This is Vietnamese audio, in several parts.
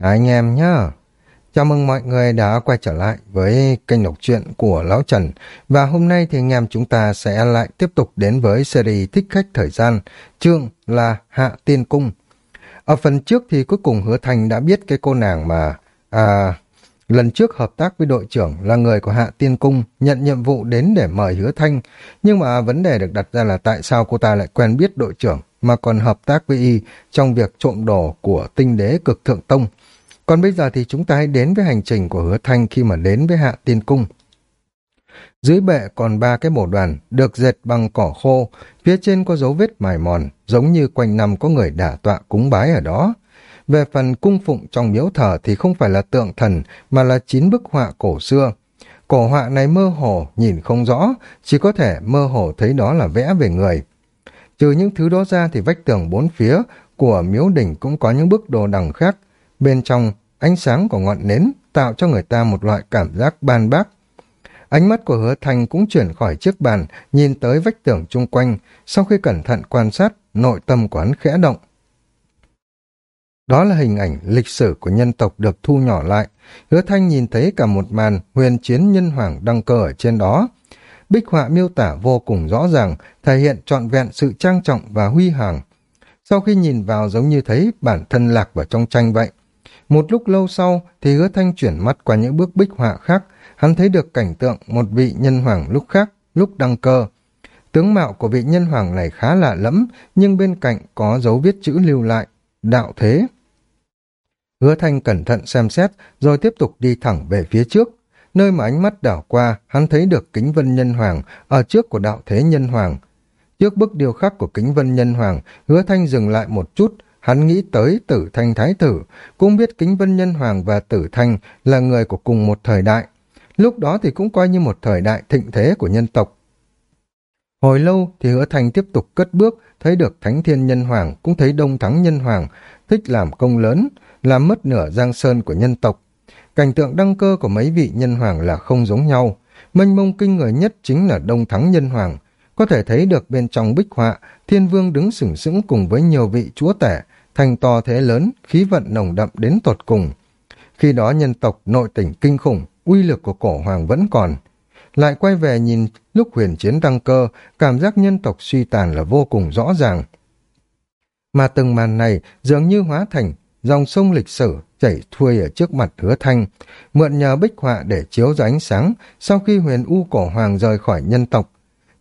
À, anh em nhá. Chào mừng mọi người đã quay trở lại với kênh đọc truyện của Lão Trần và hôm nay thì anh em chúng ta sẽ lại tiếp tục đến với series Thích Khách Thời Gian, chương là Hạ Tiên Cung. Ở phần trước thì cuối cùng Hứa Thành đã biết cái cô nàng mà à, lần trước hợp tác với đội trưởng là người của Hạ Tiên Cung nhận nhiệm vụ đến để mời Hứa Thanh nhưng mà vấn đề được đặt ra là tại sao cô ta lại quen biết đội trưởng mà còn hợp tác với y trong việc trộm đồ của tinh đế cực thượng tông. Còn bây giờ thì chúng ta hãy đến với hành trình của hứa thanh khi mà đến với hạ tiên cung. Dưới bệ còn ba cái mổ đoàn được dệt bằng cỏ khô, phía trên có dấu vết mài mòn, giống như quanh năm có người đả tọa cúng bái ở đó. Về phần cung phụng trong miếu thờ thì không phải là tượng thần, mà là chín bức họa cổ xưa. Cổ họa này mơ hồ, nhìn không rõ, chỉ có thể mơ hồ thấy đó là vẽ về người. Trừ những thứ đó ra thì vách tường bốn phía của miếu đỉnh cũng có những bức đồ đằng khác. Bên trong, ánh sáng của ngọn nến tạo cho người ta một loại cảm giác ban bác. Ánh mắt của hứa Thanh cũng chuyển khỏi chiếc bàn, nhìn tới vách tường chung quanh, sau khi cẩn thận quan sát, nội tâm của hắn khẽ động. Đó là hình ảnh lịch sử của nhân tộc được thu nhỏ lại. Hứa Thanh nhìn thấy cả một màn huyền chiến nhân hoàng đăng cơ ở trên đó. Bích họa miêu tả vô cùng rõ ràng, thể hiện trọn vẹn sự trang trọng và huy hoàng. Sau khi nhìn vào giống như thấy bản thân lạc vào trong tranh vậy. Một lúc lâu sau thì hứa thanh chuyển mắt qua những bức bích họa khác, hắn thấy được cảnh tượng một vị nhân hoàng lúc khác, lúc đăng cơ. Tướng mạo của vị nhân hoàng này khá lạ lẫm, nhưng bên cạnh có dấu viết chữ lưu lại, đạo thế. Hứa thanh cẩn thận xem xét, rồi tiếp tục đi thẳng về phía trước. Nơi mà ánh mắt đảo qua, hắn thấy được kính vân nhân hoàng ở trước của đạo thế nhân hoàng. Trước bức điêu khắc của kính vân nhân hoàng, hứa thanh dừng lại một chút, hắn nghĩ tới tử thanh thái tử, cũng biết kính vân nhân hoàng và tử thanh là người của cùng một thời đại. Lúc đó thì cũng coi như một thời đại thịnh thế của nhân tộc. Hồi lâu thì hứa thanh tiếp tục cất bước, thấy được thánh thiên nhân hoàng, cũng thấy đông thắng nhân hoàng, thích làm công lớn, làm mất nửa giang sơn của nhân tộc. Cảnh tượng đăng cơ của mấy vị nhân hoàng là không giống nhau. Mênh mông kinh người nhất chính là Đông Thắng Nhân Hoàng. Có thể thấy được bên trong bích họa, thiên vương đứng sừng sững cùng với nhiều vị chúa tể, thành to thế lớn, khí vận nồng đậm đến tột cùng. Khi đó nhân tộc nội tỉnh kinh khủng, uy lực của cổ hoàng vẫn còn. Lại quay về nhìn lúc huyền chiến đăng cơ, cảm giác nhân tộc suy tàn là vô cùng rõ ràng. Mà từng màn này dường như hóa thành dòng sông lịch sử chảy thuê ở trước mặt hứa thanh, mượn nhờ bích họa để chiếu ra ánh sáng sau khi huyền U cổ hoàng rời khỏi nhân tộc.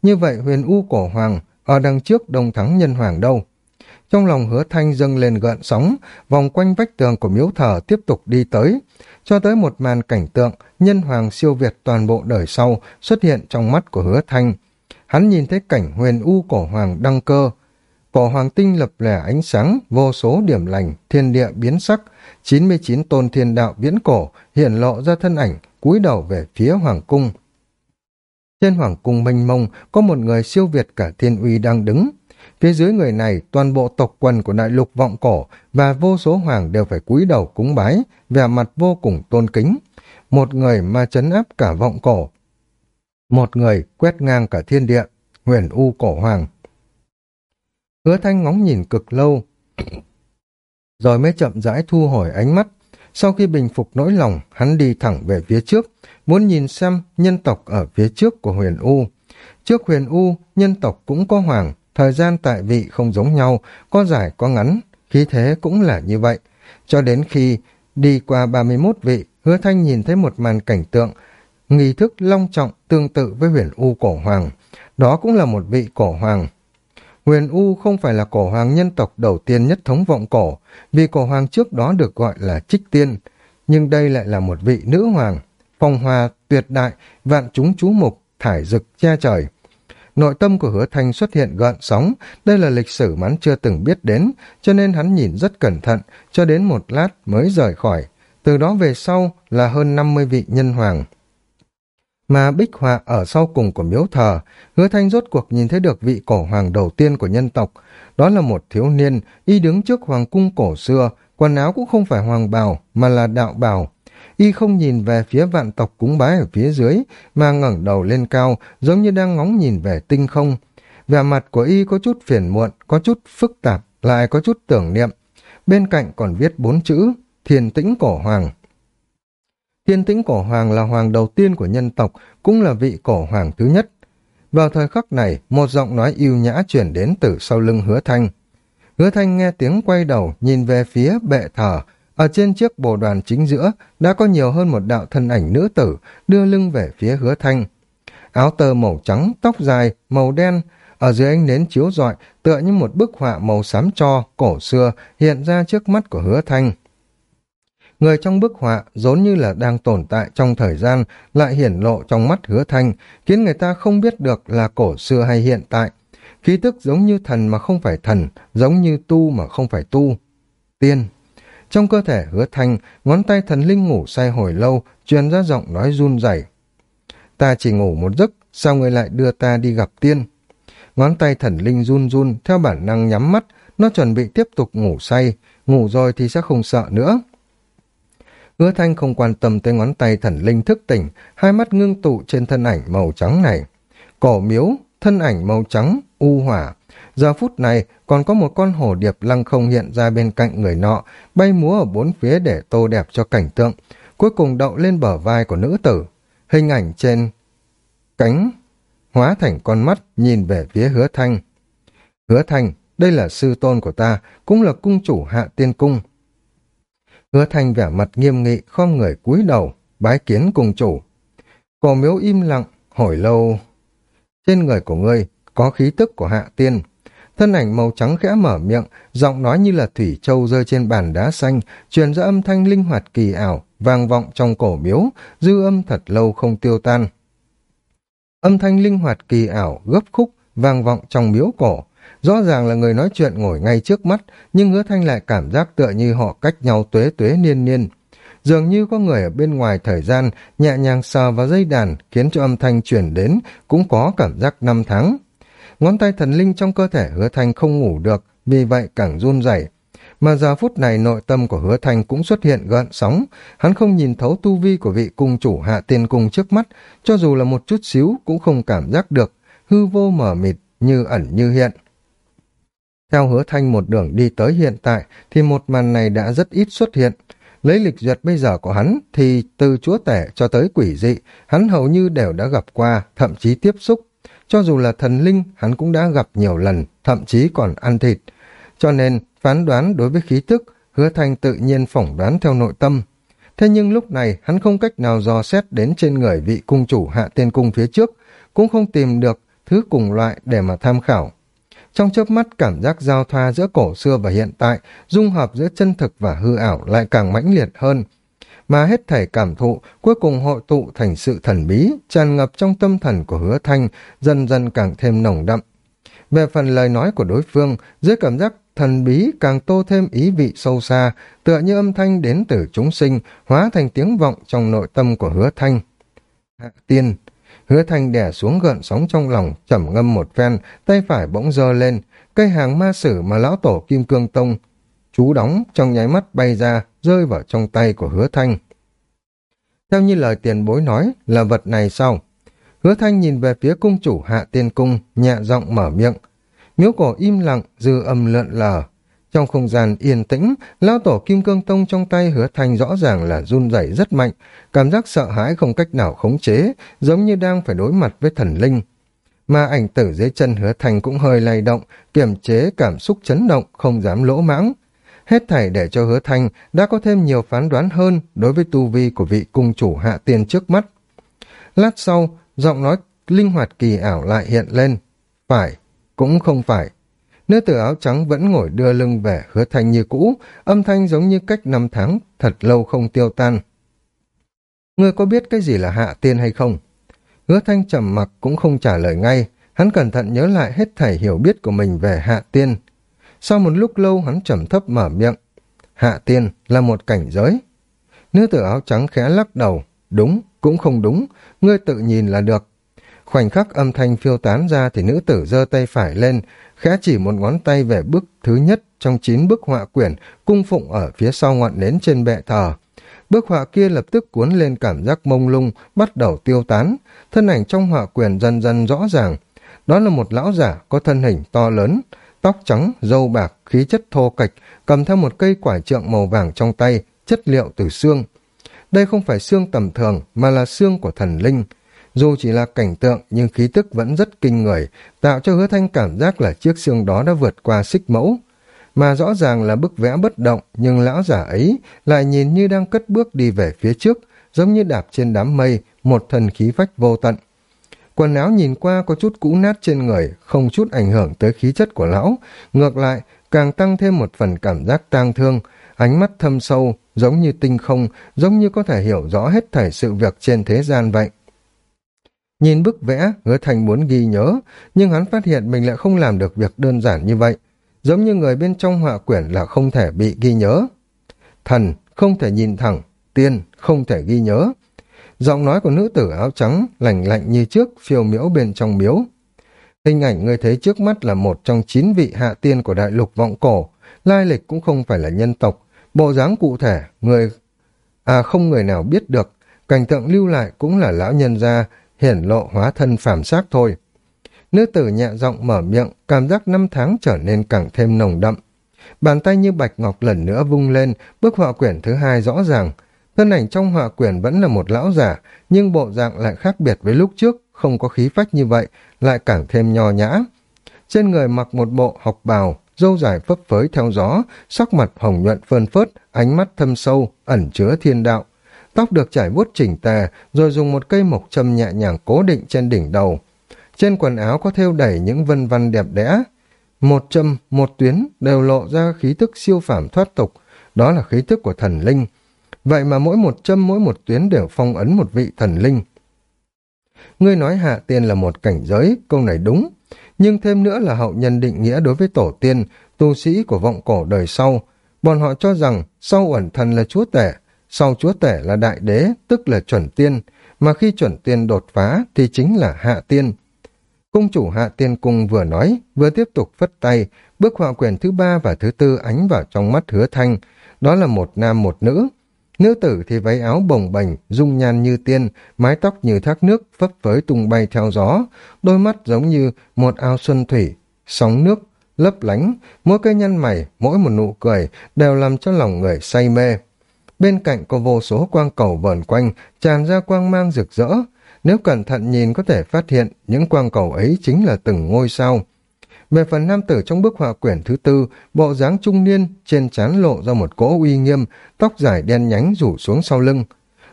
Như vậy huyền U cổ hoàng ở đằng trước đông thắng nhân hoàng đâu? Trong lòng hứa thanh dâng lên gợn sóng, vòng quanh vách tường của miếu thờ tiếp tục đi tới, cho tới một màn cảnh tượng nhân hoàng siêu việt toàn bộ đời sau xuất hiện trong mắt của hứa thanh. Hắn nhìn thấy cảnh huyền U cổ hoàng đăng cơ, cổ hoàng tinh lập lẻ ánh sáng, vô số điểm lành, thiên địa biến sắc, 99 tôn thiên đạo viễn cổ hiện lộ ra thân ảnh, cúi đầu về phía hoàng cung. Trên hoàng cung mênh mông có một người siêu việt cả thiên uy đang đứng. Phía dưới người này, toàn bộ tộc quần của đại lục vọng cổ và vô số hoàng đều phải cúi đầu cúng bái, vẻ mặt vô cùng tôn kính. Một người mà chấn áp cả vọng cổ. Một người quét ngang cả thiên địa, huyền u cổ hoàng. Hứa thanh ngóng nhìn cực lâu, rồi mới chậm rãi thu hồi ánh mắt. Sau khi bình phục nỗi lòng, hắn đi thẳng về phía trước, muốn nhìn xem nhân tộc ở phía trước của huyền U. Trước huyền U, nhân tộc cũng có hoàng, thời gian tại vị không giống nhau, có dài có ngắn, khí thế cũng là như vậy. Cho đến khi đi qua 31 vị, hứa thanh nhìn thấy một màn cảnh tượng, nghi thức long trọng tương tự với huyền U cổ hoàng. Đó cũng là một vị cổ hoàng, Huyền U không phải là cổ hoàng nhân tộc đầu tiên nhất thống vọng cổ, vì cổ hoàng trước đó được gọi là Trích Tiên, nhưng đây lại là một vị nữ hoàng, phong hoa, tuyệt đại, vạn chúng chú mục, thải rực che trời. Nội tâm của hứa thanh xuất hiện gợn sóng, đây là lịch sử mà hắn chưa từng biết đến, cho nên hắn nhìn rất cẩn thận, cho đến một lát mới rời khỏi. Từ đó về sau là hơn 50 vị nhân hoàng mà bích họa ở sau cùng của miếu thờ, hứa thanh rốt cuộc nhìn thấy được vị cổ hoàng đầu tiên của nhân tộc. Đó là một thiếu niên, y đứng trước hoàng cung cổ xưa, quần áo cũng không phải hoàng bào, mà là đạo bào. Y không nhìn về phía vạn tộc cúng bái ở phía dưới, mà ngẩng đầu lên cao, giống như đang ngóng nhìn về tinh không. Vẻ mặt của y có chút phiền muộn, có chút phức tạp, lại có chút tưởng niệm. Bên cạnh còn viết bốn chữ, Thiên Tĩnh Cổ Hoàng. Thiên Tĩnh Cổ Hoàng là hoàng đầu tiên của nhân tộc, cũng là vị cổ hoàng thứ nhất. Vào thời khắc này, một giọng nói yêu nhã chuyển đến từ sau lưng hứa thanh. Hứa thanh nghe tiếng quay đầu, nhìn về phía bệ thờ, ở trên chiếc bồ đoàn chính giữa đã có nhiều hơn một đạo thân ảnh nữ tử đưa lưng về phía hứa thanh. Áo tơ màu trắng, tóc dài, màu đen, ở dưới ánh nến chiếu rọi tựa như một bức họa màu xám cho, cổ xưa hiện ra trước mắt của hứa thanh. Người trong bức họa giống như là đang tồn tại trong thời gian lại hiển lộ trong mắt hứa thanh, khiến người ta không biết được là cổ xưa hay hiện tại. Khí tức giống như thần mà không phải thần, giống như tu mà không phải tu. Tiên. Trong cơ thể hứa thanh, ngón tay thần linh ngủ say hồi lâu, truyền ra giọng nói run rẩy. Ta chỉ ngủ một giấc, sao người lại đưa ta đi gặp tiên? Ngón tay thần linh run run, theo bản năng nhắm mắt, nó chuẩn bị tiếp tục ngủ say, ngủ rồi thì sẽ không sợ nữa. Hứa thanh không quan tâm tới ngón tay thần linh thức tỉnh, hai mắt ngưng tụ trên thân ảnh màu trắng này. Cổ miếu, thân ảnh màu trắng, u hỏa. Giờ phút này còn có một con hổ điệp lăng không hiện ra bên cạnh người nọ, bay múa ở bốn phía để tô đẹp cho cảnh tượng. Cuối cùng đậu lên bờ vai của nữ tử. Hình ảnh trên cánh hóa thành con mắt nhìn về phía hứa thanh. Hứa thanh, đây là sư tôn của ta, cũng là cung chủ hạ tiên cung. Hứa thanh vẻ mặt nghiêm nghị, khom người cúi đầu, bái kiến cung chủ. Cổ miếu im lặng, hồi lâu. Trên người của ngươi có khí tức của hạ tiên. Thân ảnh màu trắng khẽ mở miệng, giọng nói như là thủy châu rơi trên bàn đá xanh, truyền ra âm thanh linh hoạt kỳ ảo, vang vọng trong cổ miếu, dư âm thật lâu không tiêu tan. Âm thanh linh hoạt kỳ ảo, gấp khúc, vang vọng trong miếu cổ. Rõ ràng là người nói chuyện ngồi ngay trước mắt, nhưng hứa thanh lại cảm giác tựa như họ cách nhau tuế tuế niên niên. Dường như có người ở bên ngoài thời gian nhẹ nhàng sờ vào dây đàn khiến cho âm thanh chuyển đến cũng có cảm giác năm tháng. Ngón tay thần linh trong cơ thể hứa thanh không ngủ được, vì vậy càng run rẩy mà giờ phút này nội tâm của hứa thanh cũng xuất hiện gợn sóng, hắn không nhìn thấu tu vi của vị cung chủ hạ tiên cung trước mắt, cho dù là một chút xíu cũng không cảm giác được, hư vô mở mịt, như ẩn như hiện. Theo hứa thanh một đường đi tới hiện tại, thì một màn này đã rất ít xuất hiện. Lấy lịch duyệt bây giờ của hắn, thì từ chúa tể cho tới quỷ dị, hắn hầu như đều đã gặp qua, thậm chí tiếp xúc. Cho dù là thần linh, hắn cũng đã gặp nhiều lần, thậm chí còn ăn thịt. Cho nên, phán đoán đối với khí tức, hứa thanh tự nhiên phỏng đoán theo nội tâm. Thế nhưng lúc này hắn không cách nào dò xét đến trên người vị cung chủ hạ tiên cung phía trước, cũng không tìm được thứ cùng loại để mà tham khảo. Trong chớp mắt cảm giác giao thoa giữa cổ xưa và hiện tại, dung hợp giữa chân thực và hư ảo lại càng mãnh liệt hơn. Mà hết thảy cảm thụ cuối cùng hội tụ thành sự thần bí, tràn ngập trong tâm thần của hứa thanh, dần dần càng thêm nồng đậm. Về phần lời nói của đối phương, dưới cảm giác thần bí càng tô thêm ý vị sâu xa, tựa như âm thanh đến từ chúng sinh, hóa thành tiếng vọng trong nội tâm của hứa thanh. Hạ tiên, hứa thanh đè xuống gợn sóng trong lòng, trầm ngâm một phen, tay phải bỗng dơ lên, cây hàng ma sử mà lão tổ Kim Cương Tông chú đóng trong nháy mắt bay ra, rơi vào trong tay của hứa thanh. Theo như lời tiền bối nói, là vật này sao? Hứa thanh nhìn về phía cung chủ hạ tiên cung, nhẹ giọng mở miệng, miếu cổ im lặng, dư âm lượn lờ. Trong không gian yên tĩnh, lao tổ kim cương tông trong tay hứa thanh rõ ràng là run rẩy rất mạnh, cảm giác sợ hãi không cách nào khống chế, giống như đang phải đối mặt với thần linh. Mà ảnh tử dưới chân hứa thanh cũng hơi lay động, kiềm chế cảm xúc chấn động, không dám lỗ mãng. Hết thảy để cho hứa thanh đã có thêm nhiều phán đoán hơn đối với tu vi của vị cung chủ hạ tiên trước mắt. Lát sau, giọng nói linh hoạt kỳ ảo lại hiện lên. Phải, cũng không phải. Nữ tử áo trắng vẫn ngồi đưa lưng về hứa thanh như cũ, âm thanh giống như cách năm tháng, thật lâu không tiêu tan. Ngươi có biết cái gì là hạ tiên hay không? Hứa thanh trầm mặc cũng không trả lời ngay, hắn cẩn thận nhớ lại hết thảy hiểu biết của mình về hạ tiên. Sau một lúc lâu hắn trầm thấp mở miệng. Hạ tiên là một cảnh giới. Nữ tử áo trắng khẽ lắc đầu. Đúng, cũng không đúng, ngươi tự nhìn là được. Khoảnh khắc âm thanh phiêu tán ra thì nữ tử giơ tay phải lên, khẽ chỉ một ngón tay về bức thứ nhất trong chín bức họa quyển cung phụng ở phía sau ngọn nến trên bệ thờ. Bức họa kia lập tức cuốn lên cảm giác mông lung, bắt đầu tiêu tán, thân ảnh trong họa quyển dần dần rõ ràng. Đó là một lão giả có thân hình to lớn, tóc trắng, râu bạc, khí chất thô kệch cầm theo một cây quải trượng màu vàng trong tay, chất liệu từ xương. Đây không phải xương tầm thường mà là xương của thần linh. Dù chỉ là cảnh tượng nhưng khí tức vẫn rất kinh người, tạo cho hứa thanh cảm giác là chiếc xương đó đã vượt qua xích mẫu. Mà rõ ràng là bức vẽ bất động nhưng lão giả ấy lại nhìn như đang cất bước đi về phía trước, giống như đạp trên đám mây, một thần khí phách vô tận. Quần áo nhìn qua có chút cũ nát trên người, không chút ảnh hưởng tới khí chất của lão. Ngược lại, càng tăng thêm một phần cảm giác tang thương, ánh mắt thâm sâu, giống như tinh không, giống như có thể hiểu rõ hết thảy sự việc trên thế gian vậy. Nhìn bức vẽ, hứa thành muốn ghi nhớ, nhưng hắn phát hiện mình lại không làm được việc đơn giản như vậy. Giống như người bên trong họa quyển là không thể bị ghi nhớ. Thần không thể nhìn thẳng, tiên không thể ghi nhớ. Giọng nói của nữ tử áo trắng, lạnh lạnh như trước, phiêu miễu bên trong miếu. Hình ảnh người thấy trước mắt là một trong chín vị hạ tiên của đại lục vọng cổ, lai lịch cũng không phải là nhân tộc, bộ dáng cụ thể, người... À không người nào biết được, cảnh tượng lưu lại cũng là lão nhân gia, hiển lộ hóa thân phàm xác thôi. Nữ tử nhẹ giọng mở miệng, cảm giác năm tháng trở nên càng thêm nồng đậm. Bàn tay như bạch ngọc lần nữa vung lên, bức họa quyển thứ hai rõ ràng, Thân ảnh trong họa quyển vẫn là một lão giả, nhưng bộ dạng lại khác biệt với lúc trước, không có khí phách như vậy, lại càng thêm nho nhã. Trên người mặc một bộ học bào, dâu dài phấp phới theo gió, sắc mặt hồng nhuận phơn phớt, ánh mắt thâm sâu, ẩn chứa thiên đạo. Tóc được trải vuốt chỉnh tề, rồi dùng một cây mộc châm nhẹ nhàng cố định trên đỉnh đầu. Trên quần áo có thêu đẩy những vân văn đẹp đẽ. Một châm, một tuyến đều lộ ra khí tức siêu phàm thoát tục, đó là khí tức của thần linh, Vậy mà mỗi một châm mỗi một tuyến đều phong ấn một vị thần linh. Ngươi nói hạ tiên là một cảnh giới, câu này đúng. Nhưng thêm nữa là hậu nhân định nghĩa đối với tổ tiên, tu sĩ của vọng cổ đời sau. Bọn họ cho rằng sau ẩn thần là chúa tể, sau chúa tể là đại đế, tức là chuẩn tiên, mà khi chuẩn tiên đột phá thì chính là hạ tiên. Cung chủ hạ tiên cung vừa nói, vừa tiếp tục phất tay, bước họa quyền thứ ba và thứ tư ánh vào trong mắt hứa thanh, đó là một nam một nữ, Nữ tử thì váy áo bồng bềnh, dung nhan như tiên, mái tóc như thác nước, phấp phới tung bay theo gió, đôi mắt giống như một ao xuân thủy, sóng nước, lấp lánh, mỗi cây nhăn mày, mỗi một nụ cười đều làm cho lòng người say mê. Bên cạnh có vô số quang cầu vờn quanh, tràn ra quang mang rực rỡ. Nếu cẩn thận nhìn có thể phát hiện những quang cầu ấy chính là từng ngôi sao. Về phần nam tử trong bức họa quyển thứ tư, bộ dáng trung niên, trên trán lộ ra một cỗ uy nghiêm, tóc dài đen nhánh rủ xuống sau lưng.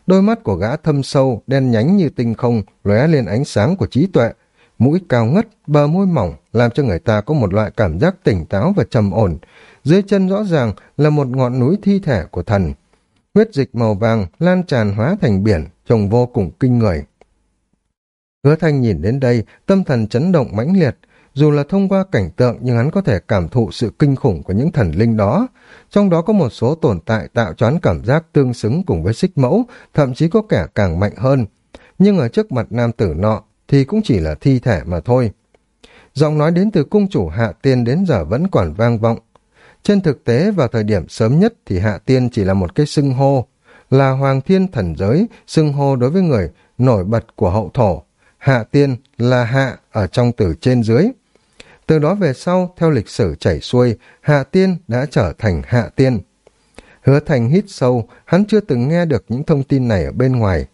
Đôi mắt của gã thâm sâu, đen nhánh như tinh không, lóe lên ánh sáng của trí tuệ. Mũi cao ngất, bờ môi mỏng, làm cho người ta có một loại cảm giác tỉnh táo và trầm ổn. Dưới chân rõ ràng là một ngọn núi thi thể của thần. Huyết dịch màu vàng lan tràn hóa thành biển, trông vô cùng kinh người. Hứa thanh nhìn đến đây, tâm thần chấn động mãnh liệt, dù là thông qua cảnh tượng nhưng hắn có thể cảm thụ sự kinh khủng của những thần linh đó. Trong đó có một số tồn tại tạo choán cảm giác tương xứng cùng với xích mẫu, thậm chí có kẻ càng mạnh hơn. Nhưng ở trước mặt nam tử nọ thì cũng chỉ là thi thể mà thôi. Giọng nói đến từ cung chủ Hạ Tiên đến giờ vẫn còn vang vọng. Trên thực tế vào thời điểm sớm nhất thì Hạ Tiên chỉ là một cái xưng hô, là Hoàng Thiên Thần Giới, xưng hô đối với người nổi bật của hậu thổ. Hạ Tiên là hạ ở trong từ trên dưới. Từ đó về sau, theo lịch sử chảy xuôi, Hạ Tiên đã trở thành Hạ Tiên. Hứa Thành hít sâu, hắn chưa từng nghe được những thông tin này ở bên ngoài.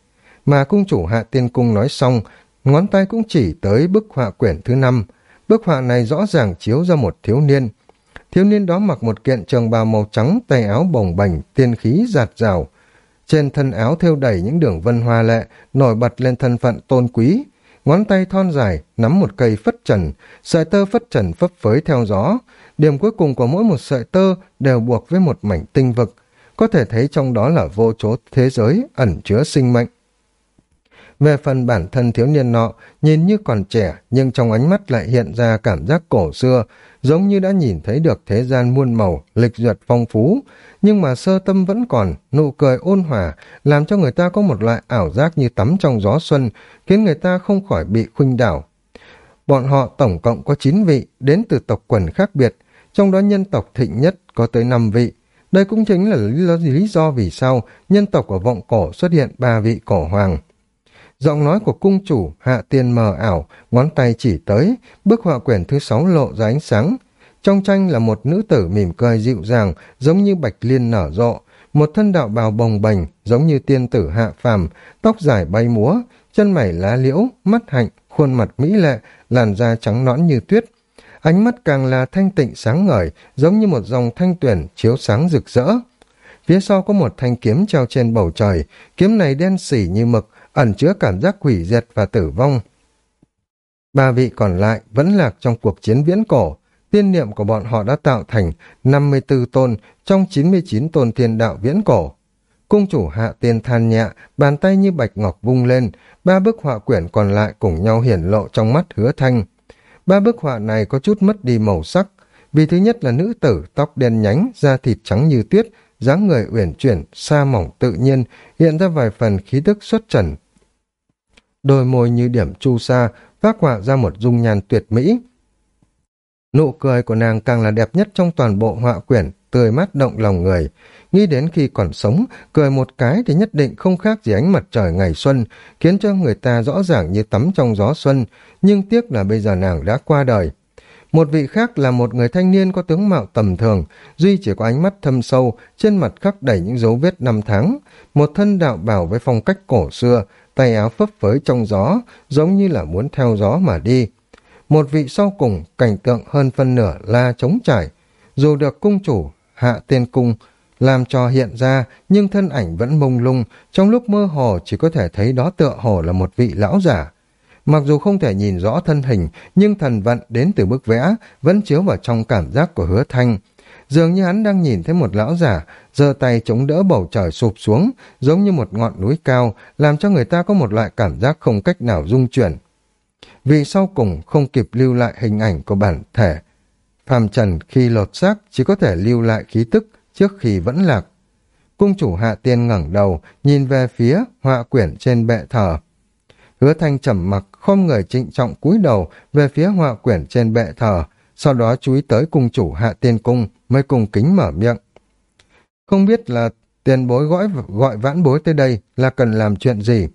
Mà cung chủ Hạ Tiên Cung nói xong, ngón tay cũng chỉ tới bức họa quyển thứ năm. Bức họa này rõ ràng chiếu ra một thiếu niên. Thiếu niên đó mặc một kiện trường bào màu trắng, tay áo bồng bềnh, tiên khí giạt rào. Trên thân áo thêu đầy những đường vân hoa lệ, nổi bật lên thân phận tôn quý, ngón tay thon dài, nắm một cây phất trần, sợi tơ phất trần phấp phới theo gió. Điểm cuối cùng của mỗi một sợi tơ đều buộc với một mảnh tinh vực, có thể thấy trong đó là vô chốt thế giới ẩn chứa sinh mệnh. Về phần bản thân thiếu niên nọ, nhìn như còn trẻ nhưng trong ánh mắt lại hiện ra cảm giác cổ xưa, giống như đã nhìn thấy được thế gian muôn màu, lịch duyệt phong phú, nhưng mà sơ tâm vẫn còn, nụ cười ôn hòa, làm cho người ta có một loại ảo giác như tắm trong gió xuân, khiến người ta không khỏi bị khuynh đảo. Bọn họ tổng cộng có 9 vị, đến từ tộc quần khác biệt, trong đó nhân tộc thịnh nhất có tới 5 vị. Đây cũng chính là lý do, vì sao nhân tộc của vọng cổ xuất hiện ba vị cổ hoàng. Giọng nói của cung chủ hạ tiên mờ ảo, ngón tay chỉ tới, bức họa quyển thứ sáu lộ ra ánh sáng. Trong tranh là một nữ tử mỉm cười dịu dàng, giống như bạch liên nở rộ, một thân đạo bào bồng bềnh giống như tiên tử hạ phàm, tóc dài bay múa, chân mày lá liễu, mắt hạnh, khuôn mặt mỹ lệ, làn da trắng nõn như tuyết. Ánh mắt càng là thanh tịnh sáng ngời, giống như một dòng thanh tuyển chiếu sáng rực rỡ. Phía sau có một thanh kiếm treo trên bầu trời, kiếm này đen xỉ như mực, ẩn chứa cảm giác hủy diệt và tử vong. Ba vị còn lại vẫn lạc trong cuộc chiến viễn cổ, tiên niệm của bọn họ đã tạo thành 54 tôn trong 99 tôn thiên đạo viễn cổ. Cung chủ hạ tiên than nhẹ, bàn tay như bạch ngọc vung lên, ba bức họa quyển còn lại cùng nhau hiển lộ trong mắt hứa thanh. Ba bức họa này có chút mất đi màu sắc, vì thứ nhất là nữ tử tóc đen nhánh, da thịt trắng như tuyết, dáng người uyển chuyển, xa mỏng tự nhiên, hiện ra vài phần khí tức xuất trần. Đôi môi như điểm chu sa, phát họa ra một dung nhan tuyệt mỹ. Nụ cười của nàng càng là đẹp nhất trong toàn bộ họa quyển, tươi mát động lòng người. Nghĩ đến khi còn sống, cười một cái thì nhất định không khác gì ánh mặt trời ngày xuân, khiến cho người ta rõ ràng như tắm trong gió xuân, nhưng tiếc là bây giờ nàng đã qua đời. Một vị khác là một người thanh niên có tướng mạo tầm thường, duy chỉ có ánh mắt thâm sâu, trên mặt khắc đầy những dấu vết năm tháng, một thân đạo bảo với phong cách cổ xưa, tay áo phấp phới trong gió, giống như là muốn theo gió mà đi. Một vị sau cùng, cảnh tượng hơn phân nửa la trống trải, dù được cung chủ hạ tiên cung làm cho hiện ra nhưng thân ảnh vẫn mông lung trong lúc mơ hồ chỉ có thể thấy đó tựa hồ là một vị lão giả mặc dù không thể nhìn rõ thân hình nhưng thần vận đến từ bức vẽ vẫn chiếu vào trong cảm giác của hứa thanh dường như hắn đang nhìn thấy một lão giả giơ tay chống đỡ bầu trời sụp xuống giống như một ngọn núi cao làm cho người ta có một loại cảm giác không cách nào dung chuyển vì sau cùng không kịp lưu lại hình ảnh của bản thể phàm trần khi lột xác chỉ có thể lưu lại khí tức trước khi vẫn lạc. Cung chủ hạ tiên ngẩng đầu, nhìn về phía họa quyển trên bệ thờ. Hứa thanh trầm mặc, không người trịnh trọng cúi đầu về phía họa quyển trên bệ thờ, sau đó chú ý tới cung chủ hạ tiên cung, mới cùng kính mở miệng. Không biết là tiền bối gọi, gọi vãn bối tới đây là cần làm chuyện gì?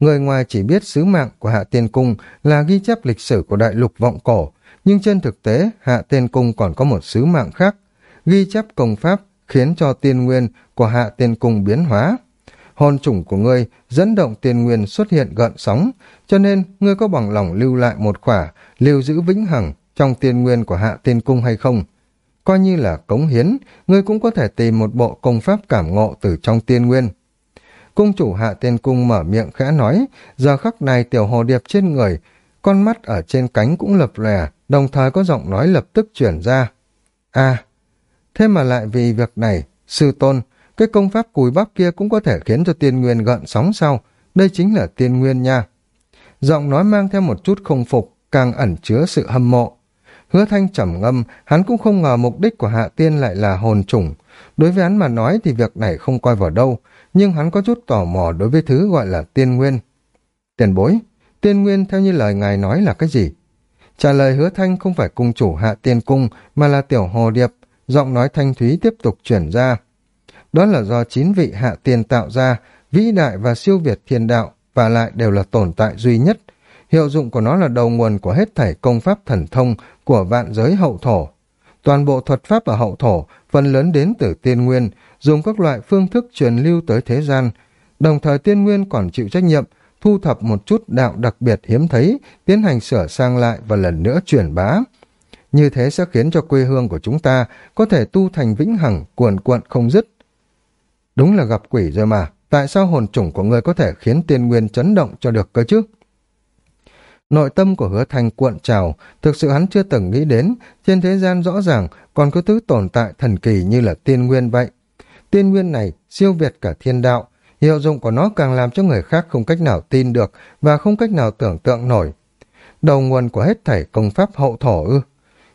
Người ngoài chỉ biết sứ mạng của Hạ Tiên Cung là ghi chép lịch sử của đại lục vọng cổ, nhưng trên thực tế Hạ Tiên Cung còn có một sứ mạng khác, ghi chép công pháp khiến cho tiên nguyên của Hạ Tiên Cung biến hóa. Hồn chủng của ngươi dẫn động tiền nguyên xuất hiện gợn sóng, cho nên ngươi có bằng lòng lưu lại một khỏa, lưu giữ vĩnh hằng trong tiền nguyên của Hạ Tiên Cung hay không? Coi như là cống hiến, ngươi cũng có thể tìm một bộ công pháp cảm ngộ từ trong tiên nguyên. Cung chủ Hạ Tiên Cung mở miệng khẽ nói, giờ khắc này tiểu hồ điệp trên người, con mắt ở trên cánh cũng lập lè, đồng thời có giọng nói lập tức chuyển ra. À, thế mà lại vì việc này, sư tôn, cái công pháp cùi bắp kia cũng có thể khiến cho tiên nguyên gợn sóng sau, đây chính là tiên nguyên nha. Giọng nói mang theo một chút không phục, càng ẩn chứa sự hâm mộ. Hứa thanh trầm ngâm, hắn cũng không ngờ mục đích của hạ tiên lại là hồn chủng. Đối với hắn mà nói thì việc này không coi vào đâu, nhưng hắn có chút tò mò đối với thứ gọi là tiên nguyên. Tiền bối, tiên nguyên theo như lời ngài nói là cái gì? Trả lời hứa thanh không phải cung chủ hạ tiên cung, mà là tiểu hồ điệp, giọng nói thanh thúy tiếp tục chuyển ra. Đó là do chín vị hạ tiên tạo ra, vĩ đại và siêu việt thiên đạo, và lại đều là tồn tại duy nhất. Hiệu dụng của nó là đầu nguồn của hết thảy công pháp thần thông của vạn giới hậu thổ. Toàn bộ thuật pháp ở hậu thổ phần lớn đến từ tiên nguyên, dùng các loại phương thức truyền lưu tới thế gian. Đồng thời tiên nguyên còn chịu trách nhiệm thu thập một chút đạo đặc biệt hiếm thấy, tiến hành sửa sang lại và lần nữa truyền bá. Như thế sẽ khiến cho quê hương của chúng ta có thể tu thành vĩnh hằng, cuồn cuộn không dứt. Đúng là gặp quỷ rồi mà, tại sao hồn chủng của ngươi có thể khiến tiên nguyên chấn động cho được cơ chứ? Nội tâm của hứa thanh cuộn trào, thực sự hắn chưa từng nghĩ đến, trên thế gian rõ ràng còn có thứ tồn tại thần kỳ như là tiên nguyên vậy. Tiên nguyên này siêu việt cả thiên đạo, hiệu dụng của nó càng làm cho người khác không cách nào tin được và không cách nào tưởng tượng nổi. Đầu nguồn của hết thảy công pháp hậu thổ ư.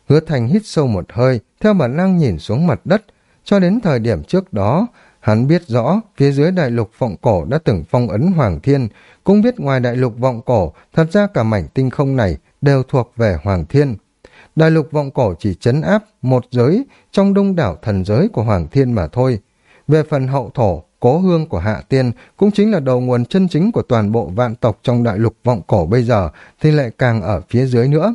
Hứa thành hít sâu một hơi, theo bản năng nhìn xuống mặt đất, cho đến thời điểm trước đó, hắn biết rõ phía dưới đại lục vọng cổ đã từng phong ấn Hoàng Thiên, cũng biết ngoài đại lục vọng cổ, thật ra cả mảnh tinh không này đều thuộc về Hoàng Thiên. Đại lục vọng cổ chỉ chấn áp một giới trong đông đảo thần giới của Hoàng Thiên mà thôi. Về phần hậu thổ, cố hương của Hạ Tiên cũng chính là đầu nguồn chân chính của toàn bộ vạn tộc trong đại lục vọng cổ bây giờ thì lại càng ở phía dưới nữa.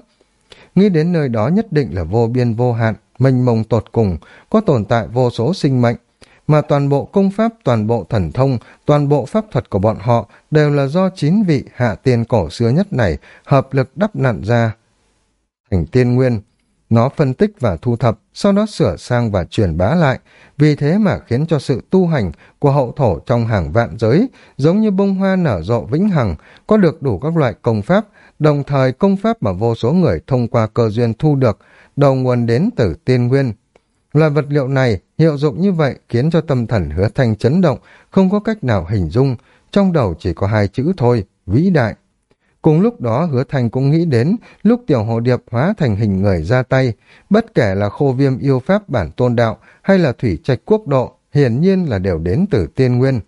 Nghĩ đến nơi đó nhất định là vô biên vô hạn, mênh mông tột cùng, có tồn tại vô số sinh mệnh mà toàn bộ công pháp, toàn bộ thần thông, toàn bộ pháp thuật của bọn họ đều là do chín vị hạ tiên cổ xưa nhất này hợp lực đắp nặn ra thành tiên nguyên. Nó phân tích và thu thập, sau đó sửa sang và truyền bá lại, vì thế mà khiến cho sự tu hành của hậu thổ trong hàng vạn giới giống như bông hoa nở rộ vĩnh hằng, có được đủ các loại công pháp, đồng thời công pháp mà vô số người thông qua cơ duyên thu được, đầu nguồn đến từ tiên nguyên. Loại vật liệu này hiệu dụng như vậy khiến cho tâm thần hứa thanh chấn động, không có cách nào hình dung, trong đầu chỉ có hai chữ thôi, vĩ đại. Cùng lúc đó hứa thành cũng nghĩ đến lúc tiểu hồ điệp hóa thành hình người ra tay, bất kể là khô viêm yêu pháp bản tôn đạo hay là thủy trạch quốc độ, hiển nhiên là đều đến từ tiên nguyên.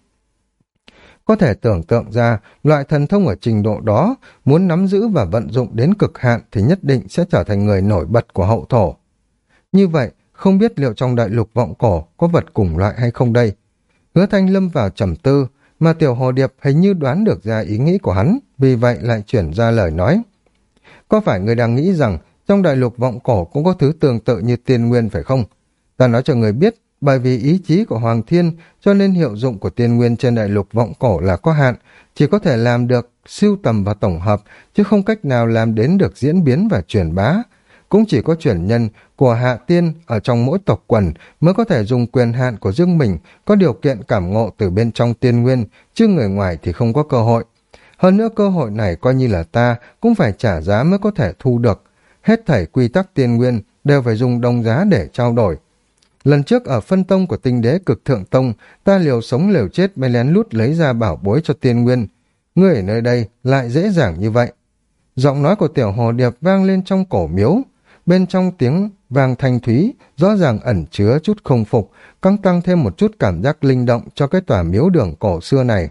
Có thể tưởng tượng ra, loại thần thông ở trình độ đó, muốn nắm giữ và vận dụng đến cực hạn thì nhất định sẽ trở thành người nổi bật của hậu thổ. Như vậy, không biết liệu trong đại lục vọng cổ có vật cùng loại hay không đây? Hứa thanh lâm vào trầm tư, mà tiểu hồ điệp hình như đoán được ra ý nghĩ của hắn, vì vậy lại chuyển ra lời nói. Có phải người đang nghĩ rằng trong đại lục vọng cổ cũng có thứ tương tự như tiên nguyên phải không? Ta nói cho người biết, bởi vì ý chí của Hoàng Thiên cho nên hiệu dụng của tiên nguyên trên đại lục vọng cổ là có hạn, chỉ có thể làm được siêu tầm và tổng hợp, chứ không cách nào làm đến được diễn biến và truyền bá. Cũng chỉ có chuyển nhân của hạ tiên ở trong mỗi tộc quần mới có thể dùng quyền hạn của riêng mình có điều kiện cảm ngộ từ bên trong tiên nguyên, chứ người ngoài thì không có cơ hội. Hơn nữa cơ hội này coi như là ta cũng phải trả giá mới có thể thu được. Hết thảy quy tắc tiên nguyên đều phải dùng đồng giá để trao đổi. Lần trước ở phân tông của tinh đế cực thượng tông, ta liều sống liều chết mới lén lút lấy ra bảo bối cho tiên nguyên. Ngươi ở nơi đây lại dễ dàng như vậy. Giọng nói của tiểu hồ điệp vang lên trong cổ miếu. Bên trong tiếng vàng thanh thúy, rõ ràng ẩn chứa chút không phục, căng tăng thêm một chút cảm giác linh động cho cái tòa miếu đường cổ xưa này.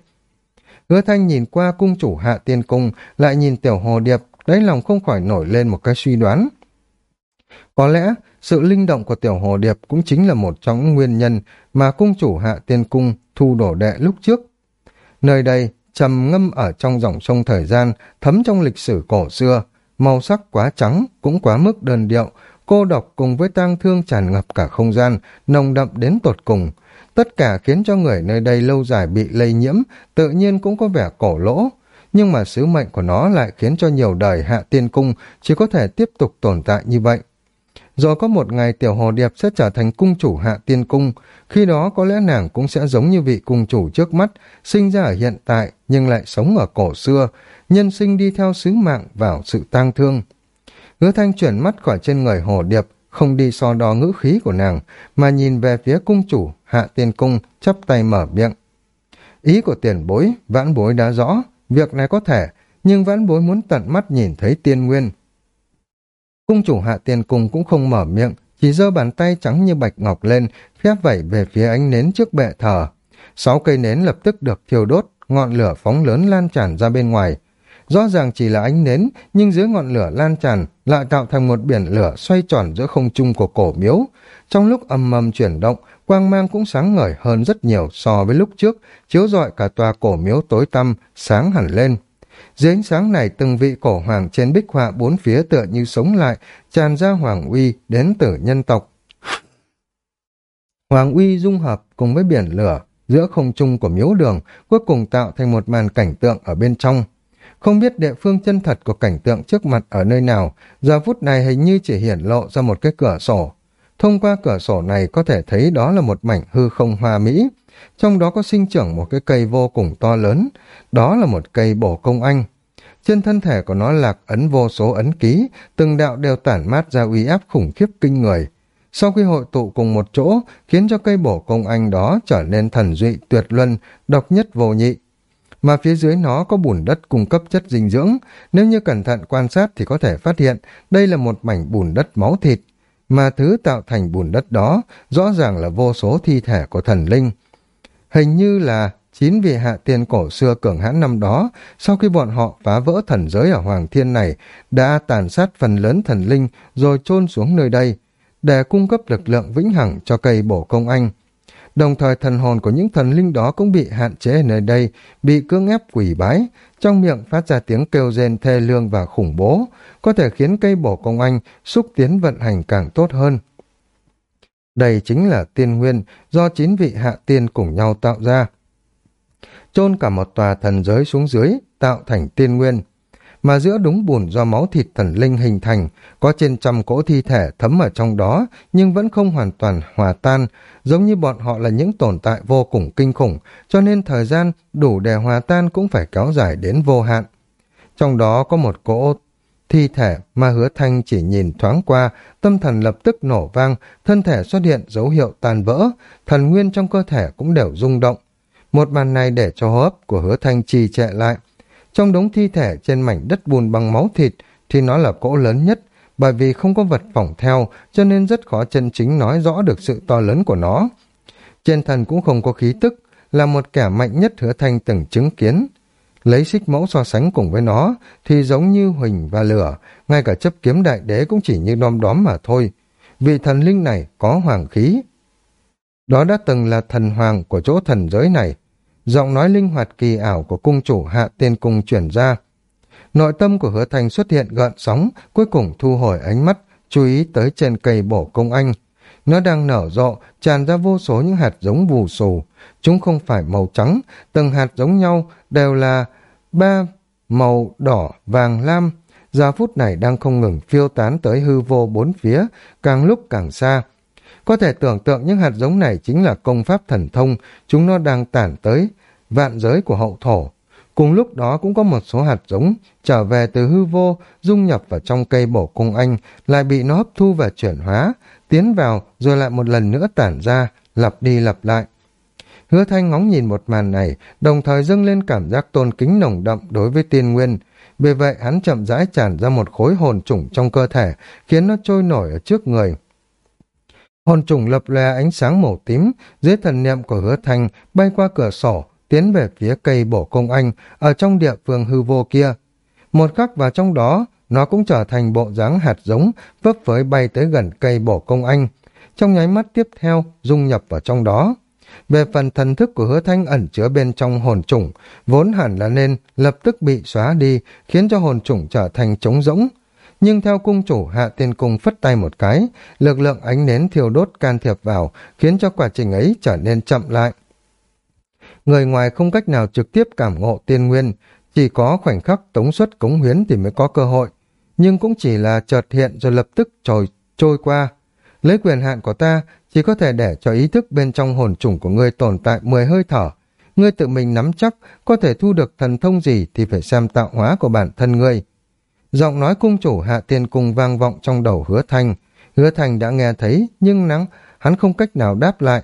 Hứa thanh nhìn qua cung chủ hạ tiên cung, lại nhìn tiểu hồ điệp, đáy lòng không khỏi nổi lên một cái suy đoán. Có lẽ, sự linh động của tiểu hồ điệp cũng chính là một trong nguyên nhân mà cung chủ hạ tiên cung thu đổ đệ lúc trước. Nơi đây, trầm ngâm ở trong dòng sông thời gian, thấm trong lịch sử cổ xưa, màu sắc quá trắng, cũng quá mức đơn điệu, cô độc cùng với tang thương tràn ngập cả không gian, nồng đậm đến tột cùng. Tất cả khiến cho người nơi đây lâu dài bị lây nhiễm, tự nhiên cũng có vẻ cổ lỗ. Nhưng mà sứ mệnh của nó lại khiến cho nhiều đời hạ tiên cung chỉ có thể tiếp tục tồn tại như vậy. Rồi có một ngày tiểu hồ điệp sẽ trở thành cung chủ hạ tiên cung, khi đó có lẽ nàng cũng sẽ giống như vị cung chủ trước mắt, sinh ra ở hiện tại nhưng lại sống ở cổ xưa, nhân sinh đi theo sứ mạng vào sự tang thương. Hứa thanh chuyển mắt khỏi trên người hồ điệp, không đi so đo ngữ khí của nàng, mà nhìn về phía cung chủ, hạ tiên cung, chắp tay mở miệng. Ý của tiền bối, vãn bối đã rõ, việc này có thể, nhưng vãn bối muốn tận mắt nhìn thấy tiên nguyên. Cung chủ hạ tiên cung cũng không mở miệng, chỉ giơ bàn tay trắng như bạch ngọc lên, phép vẩy về phía ánh nến trước bệ thờ. Sáu cây nến lập tức được thiêu đốt, ngọn lửa phóng lớn lan tràn ra bên ngoài. Rõ ràng chỉ là ánh nến, nhưng dưới ngọn lửa lan tràn lại tạo thành một biển lửa xoay tròn giữa không trung của cổ miếu. Trong lúc âm mầm chuyển động, quang mang cũng sáng ngời hơn rất nhiều so với lúc trước, chiếu rọi cả tòa cổ miếu tối tăm, sáng hẳn lên. Dưới ánh sáng này từng vị cổ hoàng trên bích họa bốn phía tựa như sống lại, tràn ra hoàng uy đến từ nhân tộc. Hoàng uy dung hợp cùng với biển lửa giữa không trung của miếu đường cuối cùng tạo thành một màn cảnh tượng ở bên trong. Không biết địa phương chân thật của cảnh tượng trước mặt ở nơi nào, giờ phút này hình như chỉ hiển lộ ra một cái cửa sổ. Thông qua cửa sổ này có thể thấy đó là một mảnh hư không hoa mỹ. Trong đó có sinh trưởng một cái cây vô cùng to lớn, đó là một cây bổ công anh. Trên thân thể của nó lạc ấn vô số ấn ký, từng đạo đều tản mát ra uy áp khủng khiếp kinh người. Sau khi hội tụ cùng một chỗ, khiến cho cây bổ công anh đó trở nên thần duy tuyệt luân, độc nhất vô nhị. Mà phía dưới nó có bùn đất cung cấp chất dinh dưỡng, nếu như cẩn thận quan sát thì có thể phát hiện đây là một mảnh bùn đất máu thịt, mà thứ tạo thành bùn đất đó rõ ràng là vô số thi thể của thần linh. Hình như là chín vị hạ tiên cổ xưa cường hãn năm đó, sau khi bọn họ phá vỡ thần giới ở Hoàng Thiên này, đã tàn sát phần lớn thần linh rồi chôn xuống nơi đây, để cung cấp lực lượng vĩnh hằng cho cây bổ công anh. Đồng thời thần hồn của những thần linh đó cũng bị hạn chế ở nơi đây, bị cưỡng ép quỷ bái, trong miệng phát ra tiếng kêu rên thê lương và khủng bố, có thể khiến cây bổ công anh xúc tiến vận hành càng tốt hơn. Đây chính là tiên nguyên do chín vị hạ tiên cùng nhau tạo ra. Chôn cả một tòa thần giới xuống dưới, tạo thành tiên nguyên. Mà giữa đúng bùn do máu thịt thần linh hình thành, có trên trăm cỗ thi thể thấm ở trong đó, nhưng vẫn không hoàn toàn hòa tan, giống như bọn họ là những tồn tại vô cùng kinh khủng, cho nên thời gian đủ để hòa tan cũng phải kéo dài đến vô hạn. Trong đó có một cỗ thi thể mà hứa thanh chỉ nhìn thoáng qua, tâm thần lập tức nổ vang, thân thể xuất hiện dấu hiệu tàn vỡ, thần nguyên trong cơ thể cũng đều rung động. Một màn này để cho hô hấp của hứa thanh trì trệ lại. Trong đống thi thể trên mảnh đất bùn bằng máu thịt thì nó là cỗ lớn nhất, bởi vì không có vật phỏng theo cho nên rất khó chân chính nói rõ được sự to lớn của nó. Trên thần cũng không có khí tức, là một kẻ mạnh nhất hứa thanh từng chứng kiến. Lấy xích mẫu so sánh cùng với nó thì giống như huỳnh và lửa, ngay cả chấp kiếm đại đế cũng chỉ như đom đóm mà thôi. Vị thần linh này có hoàng khí. Đó đã từng là thần hoàng của chỗ thần giới này. Giọng nói linh hoạt kỳ ảo của cung chủ hạ tiên cung chuyển ra. Nội tâm của hứa thành xuất hiện gợn sóng, cuối cùng thu hồi ánh mắt, chú ý tới trên cây bổ công anh. Nó đang nở rộ, tràn ra vô số những hạt giống vù sù. Chúng không phải màu trắng, từng hạt giống nhau đều là ba màu đỏ, vàng, lam. Giờ phút này đang không ngừng phiêu tán tới hư vô bốn phía, càng lúc càng xa. Có thể tưởng tượng những hạt giống này chính là công pháp thần thông, chúng nó đang tản tới vạn giới của hậu thổ. Cùng lúc đó cũng có một số hạt giống trở về từ hư vô, dung nhập vào trong cây bổ cung anh, lại bị nó hấp thu và chuyển hóa, tiến vào rồi lại một lần nữa tản ra, lặp đi lặp lại. Hứa thanh ngóng nhìn một màn này, đồng thời dâng lên cảm giác tôn kính nồng đậm đối với tiên nguyên. Vì vậy hắn chậm rãi tràn ra một khối hồn trùng trong cơ thể, khiến nó trôi nổi ở trước người. Hồn trùng lập lè ánh sáng màu tím, dưới thần niệm của hứa thanh bay qua cửa sổ, tiến về phía cây bổ công anh, ở trong địa phương hư vô kia. Một khắc vào trong đó, nó cũng trở thành bộ dáng hạt giống, vấp với bay tới gần cây bổ công anh. Trong nháy mắt tiếp theo, dung nhập vào trong đó. Về phần thần thức của hứa thanh ẩn chứa bên trong hồn trùng, vốn hẳn là nên lập tức bị xóa đi, khiến cho hồn trùng trở thành trống rỗng. Nhưng theo cung chủ hạ tiên cung phất tay một cái, lực lượng ánh nến thiêu đốt can thiệp vào, khiến cho quá trình ấy trở nên chậm lại. Người ngoài không cách nào trực tiếp cảm ngộ tiên nguyên, chỉ có khoảnh khắc tống xuất cống huyến thì mới có cơ hội. Nhưng cũng chỉ là chợt hiện rồi lập tức trồi trôi qua. Lấy quyền hạn của ta, chỉ có thể để cho ý thức bên trong hồn chủng của ngươi tồn tại 10 hơi thở. Ngươi tự mình nắm chắc, có thể thu được thần thông gì thì phải xem tạo hóa của bản thân ngươi. Giọng nói cung chủ hạ tiên cung vang vọng trong đầu hứa thanh. Hứa thanh đã nghe thấy, nhưng nắng, hắn không cách nào đáp lại.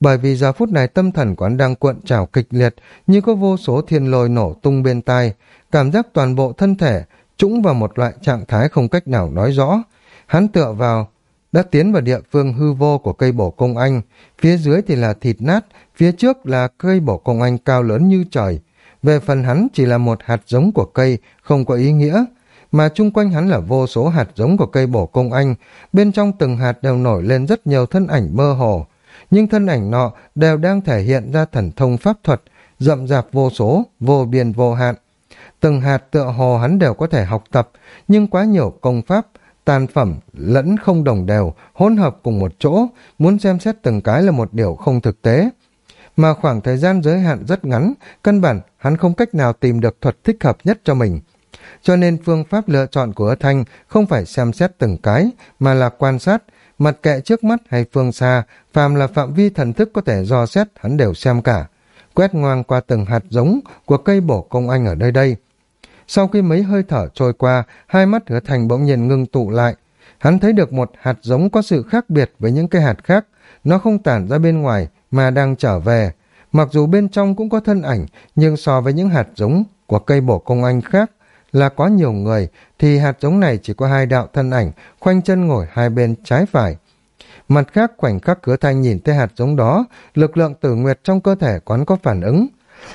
Bởi vì giờ phút này tâm thần của hắn đang cuộn trào kịch liệt, như có vô số thiên lôi nổ tung bên tai, cảm giác toàn bộ thân thể trũng vào một loại trạng thái không cách nào nói rõ. Hắn tựa vào đã tiến vào địa phương hư vô của cây bổ công anh, phía dưới thì là thịt nát, phía trước là cây bổ công anh cao lớn như trời. Về phần hắn chỉ là một hạt giống của cây, không có ý nghĩa, mà chung quanh hắn là vô số hạt giống của cây bổ công anh, bên trong từng hạt đều nổi lên rất nhiều thân ảnh mơ hồ, nhưng thân ảnh nọ đều đang thể hiện ra thần thông pháp thuật, rậm rạp vô số, vô biên vô hạn. Từng hạt tựa hồ hắn đều có thể học tập, nhưng quá nhiều công pháp, tàn phẩm lẫn không đồng đều, hỗn hợp cùng một chỗ, muốn xem xét từng cái là một điều không thực tế. Mà khoảng thời gian giới hạn rất ngắn, căn bản hắn không cách nào tìm được thuật thích hợp nhất cho mình. Cho nên phương pháp lựa chọn của Thanh không phải xem xét từng cái, mà là quan sát, mặt kệ trước mắt hay phương xa, phàm là phạm vi thần thức có thể dò xét hắn đều xem cả. Quét ngoang qua từng hạt giống của cây bổ công anh ở đây đây, sau khi mấy hơi thở trôi qua, hai mắt hứa thành bỗng nhiên ngưng tụ lại. Hắn thấy được một hạt giống có sự khác biệt với những cây hạt khác. Nó không tản ra bên ngoài mà đang trở về. Mặc dù bên trong cũng có thân ảnh, nhưng so với những hạt giống của cây bổ công anh khác là có nhiều người, thì hạt giống này chỉ có hai đạo thân ảnh, khoanh chân ngồi hai bên trái phải. Mặt khác khoảnh khắc cửa thanh nhìn thấy hạt giống đó, lực lượng tử nguyệt trong cơ thể quán có phản ứng.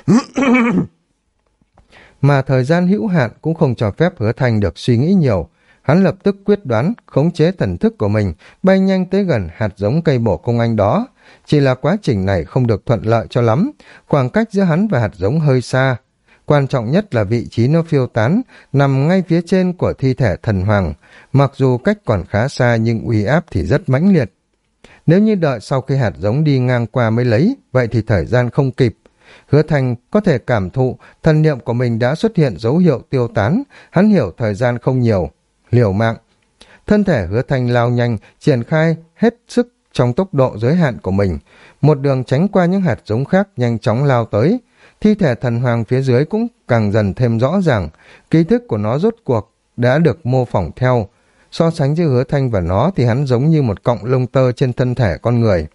mà thời gian hữu hạn cũng không cho phép hứa thành được suy nghĩ nhiều. Hắn lập tức quyết đoán, khống chế thần thức của mình, bay nhanh tới gần hạt giống cây bổ công anh đó. Chỉ là quá trình này không được thuận lợi cho lắm, khoảng cách giữa hắn và hạt giống hơi xa. Quan trọng nhất là vị trí nó phiêu tán, nằm ngay phía trên của thi thể thần hoàng. Mặc dù cách còn khá xa nhưng uy áp thì rất mãnh liệt. Nếu như đợi sau khi hạt giống đi ngang qua mới lấy, vậy thì thời gian không kịp. Hứa Thành có thể cảm thụ thần niệm của mình đã xuất hiện dấu hiệu tiêu tán, hắn hiểu thời gian không nhiều. Liều mạng. Thân thể hứa Thành lao nhanh, triển khai hết sức trong tốc độ giới hạn của mình. Một đường tránh qua những hạt giống khác nhanh chóng lao tới. Thi thể thần hoàng phía dưới cũng càng dần thêm rõ ràng. Ký thức của nó rốt cuộc đã được mô phỏng theo. So sánh giữa hứa thanh và nó thì hắn giống như một cọng lông tơ trên thân thể con người.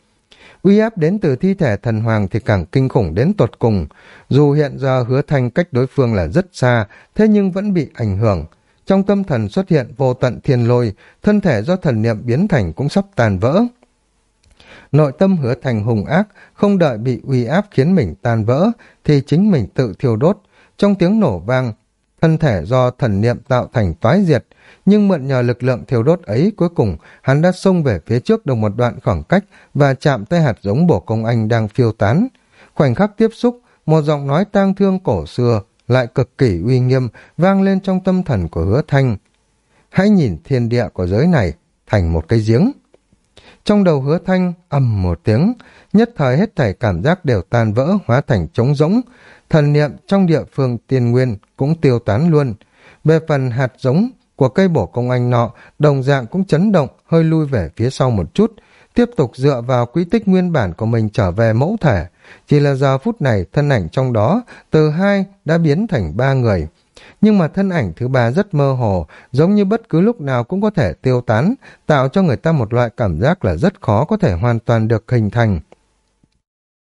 Uy áp đến từ thi thể thần hoàng thì càng kinh khủng đến tột cùng. Dù hiện giờ hứa thanh cách đối phương là rất xa, thế nhưng vẫn bị ảnh hưởng. Trong tâm thần xuất hiện vô tận thiên lôi, thân thể do thần niệm biến thành cũng sắp tàn vỡ. Nội tâm hứa thành hùng ác, không đợi bị uy áp khiến mình tan vỡ, thì chính mình tự thiêu đốt. Trong tiếng nổ vang, thân thể do thần niệm tạo thành toái diệt, nhưng mượn nhờ lực lượng thiêu đốt ấy cuối cùng hắn đã xông về phía trước được một đoạn khoảng cách và chạm tay hạt giống bổ công anh đang phiêu tán. Khoảnh khắc tiếp xúc, một giọng nói tang thương cổ xưa lại cực kỳ uy nghiêm vang lên trong tâm thần của hứa thanh. Hãy nhìn thiên địa của giới này thành một cái giếng. Trong đầu hứa thanh ầm một tiếng, nhất thời hết thảy cảm giác đều tan vỡ hóa thành trống rỗng, thần niệm trong địa phương tiền nguyên cũng tiêu tán luôn. Về phần hạt giống của cây bổ công anh nọ, đồng dạng cũng chấn động, hơi lui về phía sau một chút, tiếp tục dựa vào quỹ tích nguyên bản của mình trở về mẫu thể. Chỉ là giờ phút này, thân ảnh trong đó, từ hai đã biến thành ba người. Nhưng mà thân ảnh thứ ba rất mơ hồ, giống như bất cứ lúc nào cũng có thể tiêu tán, tạo cho người ta một loại cảm giác là rất khó có thể hoàn toàn được hình thành.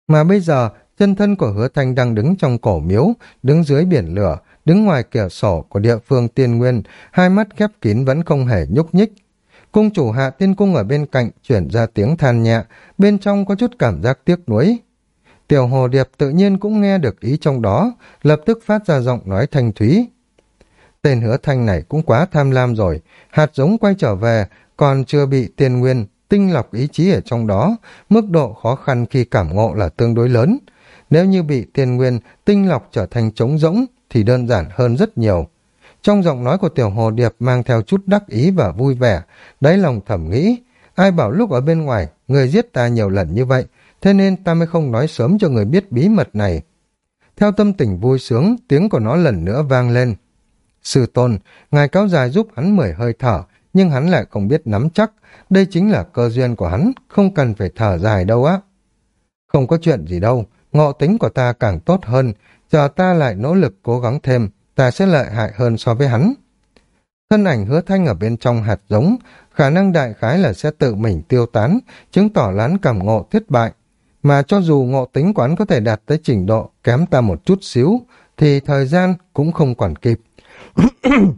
Mà bây giờ, chân thân của hứa thanh đang đứng trong cổ miếu, đứng dưới biển lửa, đứng ngoài cửa sổ của địa phương tiên nguyên, hai mắt khép kín vẫn không hề nhúc nhích. Cung chủ hạ tiên cung ở bên cạnh chuyển ra tiếng than nhẹ, bên trong có chút cảm giác tiếc nuối. Tiểu hồ điệp tự nhiên cũng nghe được ý trong đó, lập tức phát ra giọng nói thanh thúy. Tên hứa thanh này cũng quá tham lam rồi, hạt giống quay trở về, còn chưa bị tiền nguyên, tinh lọc ý chí ở trong đó, mức độ khó khăn khi cảm ngộ là tương đối lớn. Nếu như bị tiền nguyên, tinh lọc trở thành trống rỗng, thì đơn giản hơn rất nhiều. Trong giọng nói của tiểu hồ điệp mang theo chút đắc ý và vui vẻ, đáy lòng thẩm nghĩ, ai bảo lúc ở bên ngoài, người giết ta nhiều lần như vậy, thế nên ta mới không nói sớm cho người biết bí mật này. Theo tâm tình vui sướng, tiếng của nó lần nữa vang lên. Sư tôn, ngài kéo dài giúp hắn mười hơi thở, nhưng hắn lại không biết nắm chắc, đây chính là cơ duyên của hắn, không cần phải thở dài đâu á. Không có chuyện gì đâu, ngộ tính của ta càng tốt hơn, giờ ta lại nỗ lực cố gắng thêm, ta sẽ lợi hại hơn so với hắn. Thân ảnh hứa thanh ở bên trong hạt giống, khả năng đại khái là sẽ tự mình tiêu tán, chứng tỏ lán cảm ngộ thất bại. Mà cho dù ngộ tính quán có thể đạt tới trình độ kém ta một chút xíu, thì thời gian cũng không còn kịp.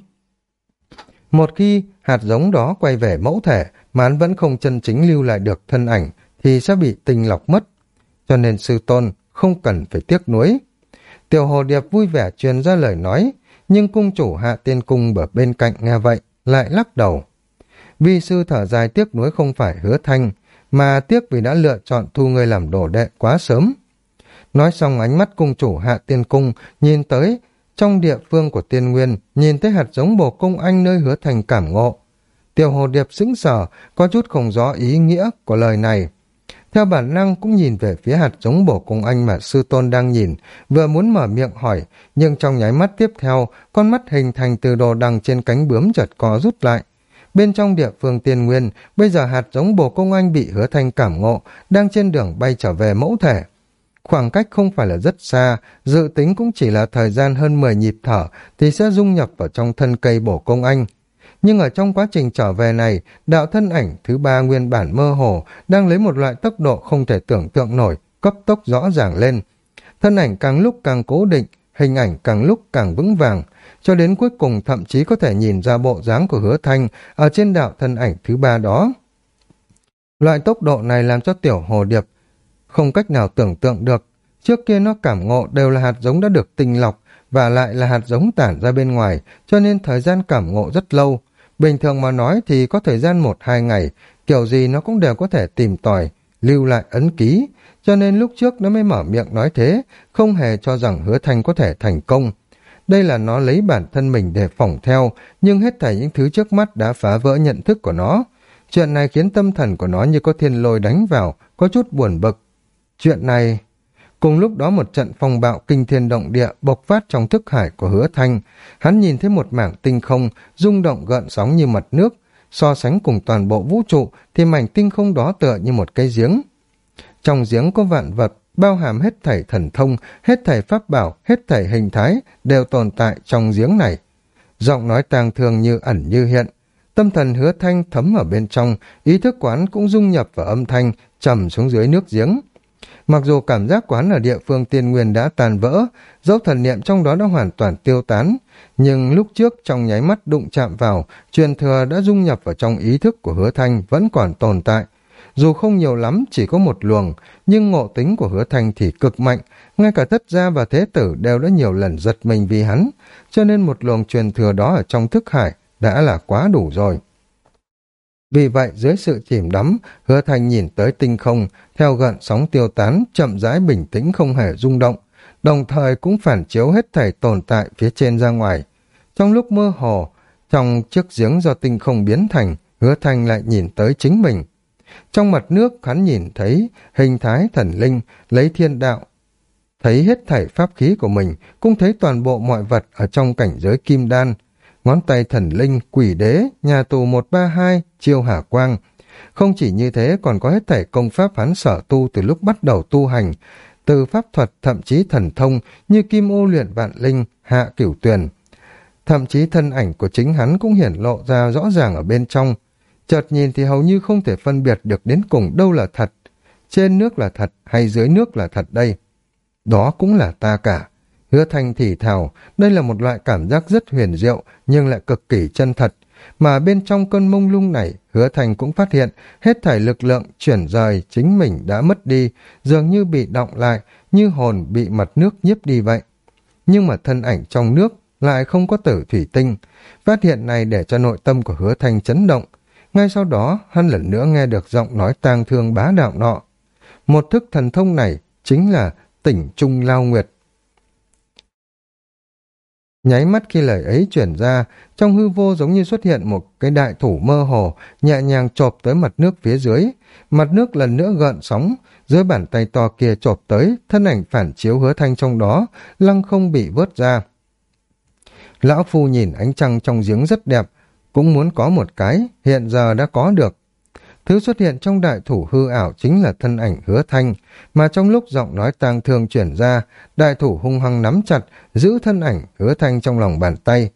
một khi hạt giống đó quay về mẫu thể mà hắn vẫn không chân chính lưu lại được thân ảnh, thì sẽ bị tinh lọc mất. Cho nên sư tôn không cần phải tiếc nuối. Tiểu hồ điệp vui vẻ truyền ra lời nói, nhưng cung chủ hạ tiên cung ở bên cạnh nghe vậy, lại lắc đầu. Vi sư thở dài tiếc nuối không phải hứa thanh, mà tiếc vì đã lựa chọn thu người làm đồ đệ quá sớm. Nói xong ánh mắt cung chủ hạ tiên cung, nhìn tới, trong địa phương của tiên nguyên, nhìn thấy hạt giống bồ công anh nơi hứa thành cảm ngộ. Tiểu hồ điệp sững sờ, có chút không rõ ý nghĩa của lời này. Theo bản năng cũng nhìn về phía hạt giống bổ công anh mà sư tôn đang nhìn, vừa muốn mở miệng hỏi, nhưng trong nháy mắt tiếp theo, con mắt hình thành từ đồ đằng trên cánh bướm chợt co rút lại. Bên trong địa phương tiên nguyên, bây giờ hạt giống bồ công anh bị hứa thanh cảm ngộ, đang trên đường bay trở về mẫu thể. Khoảng cách không phải là rất xa, dự tính cũng chỉ là thời gian hơn 10 nhịp thở thì sẽ dung nhập vào trong thân cây bổ công anh. Nhưng ở trong quá trình trở về này, đạo thân ảnh thứ ba nguyên bản mơ hồ đang lấy một loại tốc độ không thể tưởng tượng nổi, cấp tốc rõ ràng lên. Thân ảnh càng lúc càng cố định, hình ảnh càng lúc càng vững vàng, cho đến cuối cùng thậm chí có thể nhìn ra bộ dáng của hứa thanh ở trên đạo thân ảnh thứ ba đó. Loại tốc độ này làm cho tiểu hồ điệp không cách nào tưởng tượng được. Trước kia nó cảm ngộ đều là hạt giống đã được tinh lọc và lại là hạt giống tản ra bên ngoài, cho nên thời gian cảm ngộ rất lâu. Bình thường mà nói thì có thời gian một hai ngày, kiểu gì nó cũng đều có thể tìm tòi, lưu lại ấn ký, cho nên lúc trước nó mới mở miệng nói thế, không hề cho rằng hứa thanh có thể thành công. Đây là nó lấy bản thân mình để phỏng theo, nhưng hết thảy những thứ trước mắt đã phá vỡ nhận thức của nó. Chuyện này khiến tâm thần của nó như có thiên lôi đánh vào, có chút buồn bực. Chuyện này... Cùng lúc đó một trận phong bạo kinh thiên động địa bộc phát trong thức hải của hứa thanh. Hắn nhìn thấy một mảng tinh không, rung động gợn sóng như mặt nước. So sánh cùng toàn bộ vũ trụ thì mảnh tinh không đó tựa như một cây giếng. Trong giếng có vạn vật, bao hàm hết thảy thần thông, hết thảy pháp bảo, hết thảy hình thái đều tồn tại trong giếng này. Giọng nói tang thương như ẩn như hiện. Tâm thần hứa thanh thấm ở bên trong, ý thức quán cũng dung nhập vào âm thanh, trầm xuống dưới nước giếng. Mặc dù cảm giác quán ở địa phương tiên nguyên đã tàn vỡ, dấu thần niệm trong đó đã hoàn toàn tiêu tán, nhưng lúc trước trong nháy mắt đụng chạm vào, truyền thừa đã dung nhập vào trong ý thức của hứa thanh vẫn còn tồn tại. Dù không nhiều lắm, chỉ có một luồng, nhưng ngộ tính của hứa thanh thì cực mạnh, ngay cả thất gia và thế tử đều đã nhiều lần giật mình vì hắn, cho nên một luồng truyền thừa đó ở trong thức hải đã là quá đủ rồi. Vì vậy, dưới sự chìm đắm, hứa thanh nhìn tới tinh không, theo gợn sóng tiêu tán, chậm rãi bình tĩnh không hề rung động, đồng thời cũng phản chiếu hết thảy tồn tại phía trên ra ngoài. Trong lúc mơ hồ, trong chiếc giếng do tinh không biến thành, hứa thanh lại nhìn tới chính mình. Trong mặt nước, hắn nhìn thấy hình thái thần linh, lấy thiên đạo, thấy hết thảy pháp khí của mình, cũng thấy toàn bộ mọi vật ở trong cảnh giới kim đan, ngón tay thần linh, quỷ đế, nhà tù 132, chiêu hà quang. Không chỉ như thế còn có hết thảy công pháp hắn sở tu từ lúc bắt đầu tu hành, từ pháp thuật thậm chí thần thông như kim ô luyện vạn linh, hạ cửu tuyền. Thậm chí thân ảnh của chính hắn cũng hiển lộ ra rõ ràng ở bên trong. Chợt nhìn thì hầu như không thể phân biệt được đến cùng đâu là thật. Trên nước là thật hay dưới nước là thật đây. Đó cũng là ta cả. Hứa thanh thì thào, đây là một loại cảm giác rất huyền diệu, nhưng lại cực kỳ chân thật. Mà bên trong cơn mông lung này, hứa thanh cũng phát hiện hết thảy lực lượng chuyển rời chính mình đã mất đi, dường như bị động lại, như hồn bị mặt nước nhiếp đi vậy. Nhưng mà thân ảnh trong nước lại không có tử thủy tinh. Phát hiện này để cho nội tâm của hứa thanh chấn động. Ngay sau đó, hắn lần nữa nghe được giọng nói tang thương bá đạo nọ. Một thức thần thông này chính là tỉnh Trung Lao Nguyệt Nháy mắt khi lời ấy chuyển ra, trong hư vô giống như xuất hiện một cái đại thủ mơ hồ, nhẹ nhàng chộp tới mặt nước phía dưới. Mặt nước lần nữa gợn sóng, dưới bàn tay to kia chộp tới, thân ảnh phản chiếu hứa thanh trong đó, lăng không bị vớt ra. Lão Phu nhìn ánh trăng trong giếng rất đẹp, cũng muốn có một cái, hiện giờ đã có được. Thứ xuất hiện trong đại thủ hư ảo chính là thân ảnh hứa thanh, mà trong lúc giọng nói tang thương chuyển ra, đại thủ hung hăng nắm chặt, giữ thân ảnh hứa thanh trong lòng bàn tay.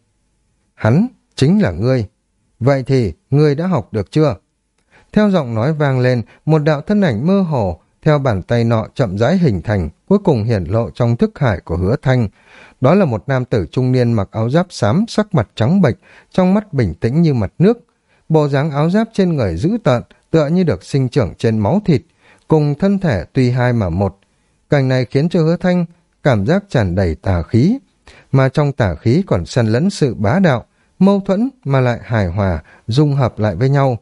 Hắn chính là ngươi. Vậy thì, ngươi đã học được chưa? Theo giọng nói vang lên, một đạo thân ảnh mơ hồ, theo bàn tay nọ chậm rãi hình thành, cuối cùng hiển lộ trong thức hải của hứa thanh. Đó là một nam tử trung niên mặc áo giáp xám, sắc mặt trắng bệch, trong mắt bình tĩnh như mặt nước. Bộ dáng áo giáp trên người dữ tợn, tựa như được sinh trưởng trên máu thịt, cùng thân thể tuy hai mà một. Cảnh này khiến cho hứa thanh cảm giác tràn đầy tà khí, mà trong tà khí còn xen lẫn sự bá đạo, mâu thuẫn mà lại hài hòa, dung hợp lại với nhau.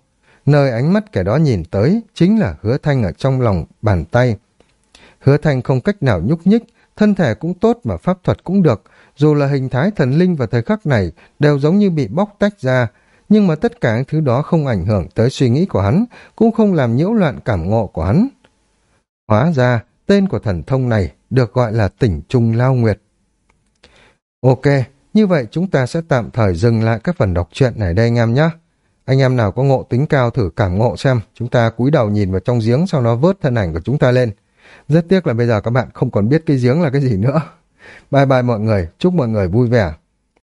Nơi ánh mắt kẻ đó nhìn tới chính là hứa thanh ở trong lòng bàn tay. Hứa thanh không cách nào nhúc nhích, thân thể cũng tốt mà pháp thuật cũng được, dù là hình thái thần linh và thời khắc này đều giống như bị bóc tách ra, nhưng mà tất cả những thứ đó không ảnh hưởng tới suy nghĩ của hắn, cũng không làm nhiễu loạn cảm ngộ của hắn. Hóa ra, tên của thần thông này được gọi là tỉnh Trung Lao Nguyệt. Ok, như vậy chúng ta sẽ tạm thời dừng lại các phần đọc truyện này đây anh em nhé. Anh em nào có ngộ tính cao thử cảm ngộ xem, chúng ta cúi đầu nhìn vào trong giếng sau nó vớt thân ảnh của chúng ta lên. Rất tiếc là bây giờ các bạn không còn biết cái giếng là cái gì nữa. Bye bye mọi người, chúc mọi người vui vẻ.